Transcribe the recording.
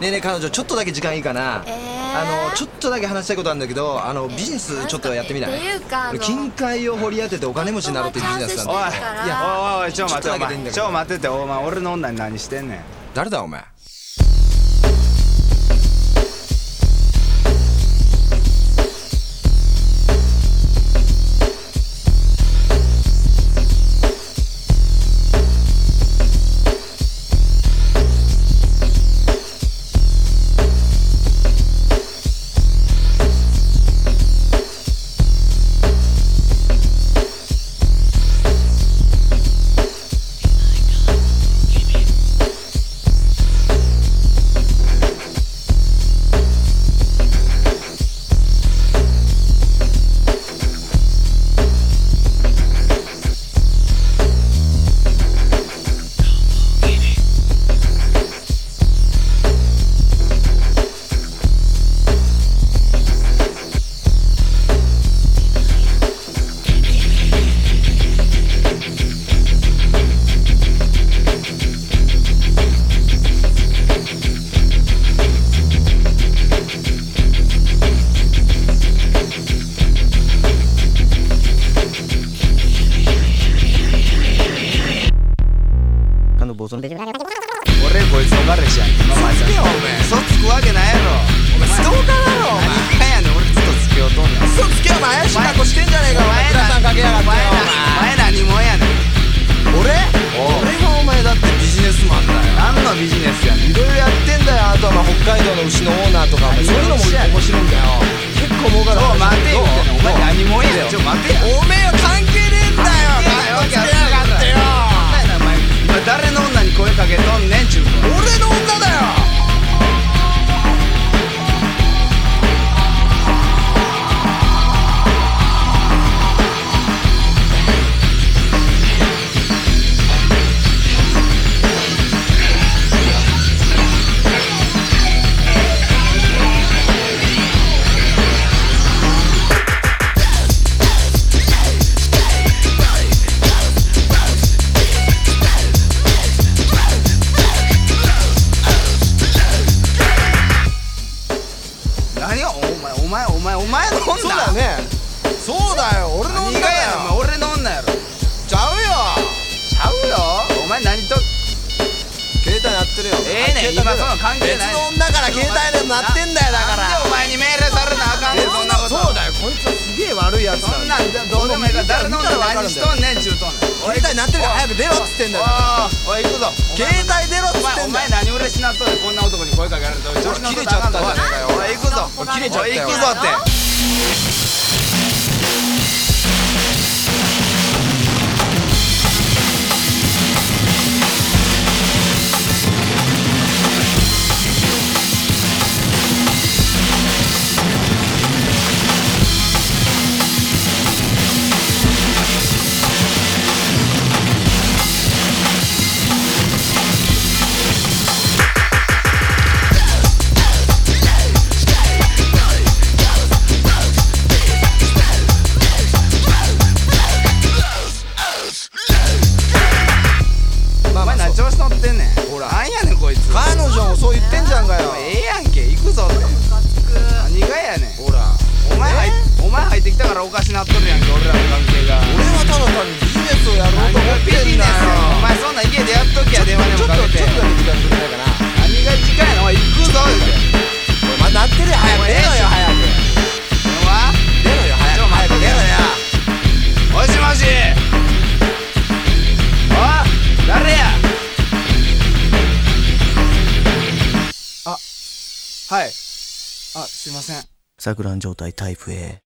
ねえねえ彼女ちょっとだけ時間いいかな、えー。あのちょっとだけ話したいことあるんだけどあのビジネスちょっとやってみない？っていうか金塊を掘り当ててお金持ちになろうっていうビジネスなんだおいいやおいおいちょ待ってちょ待っててお前俺の女に何してんねん？誰だお前？俺こいつの彼氏やん。今前さよお前嘘つくわけないやろお前ストーカーだろお前何がやねん俺ずっとつけようとんねん。嘘つけお前怪しい格好してんじゃねえかお前グラタンかけや。がってお前なお前何者やねん俺俺がお前だってビジネスマンだよ何のビジネスやねんいろ。いろやってんだよあとはまあ北海道の牛のオーナーとかお前そういうのも面白いんだよ。結構儲かる。ちょ待てよ。お前何者やねんちょ待てやおめえは関係ねえお前の女そうだよね。そうだよ。俺の女だよ。お前。俺の女やろ。ちゃうよ。ちゃうよ。お前何と？携帯鳴ってるよ。ええねん。今そんな関係ない。別の女から携帯で鳴ってんだよだから。なんでお前に命令されなあかんねんそんなこと。そうだよこいつはすげえ悪いやつそんなんどうでもいい。から誰の女何しとんねんちゅうとんねん。携帯鳴ってるから早く出ろっつってんだよおい行くぞ。携帯出ろっつお前おってんだよ。前何嬉しなっとんねん。こんな男に声かけられたらあかんぞ切れちゃったじゃねえかよ切れちゃったよ。調子乗ってんねん。ほら。なんやねんこいつ。彼女もそう言ってんじゃんかよ。ええやんけ。行くぞって。何がやねん。ほら。お前入っお前入ってきたからおかしなっとるやんけ俺らの関係が。俺はただ単にビジネスをやろう何と思ってんだよ。やお前そんなはい。あすいません。錯乱状態タイプ A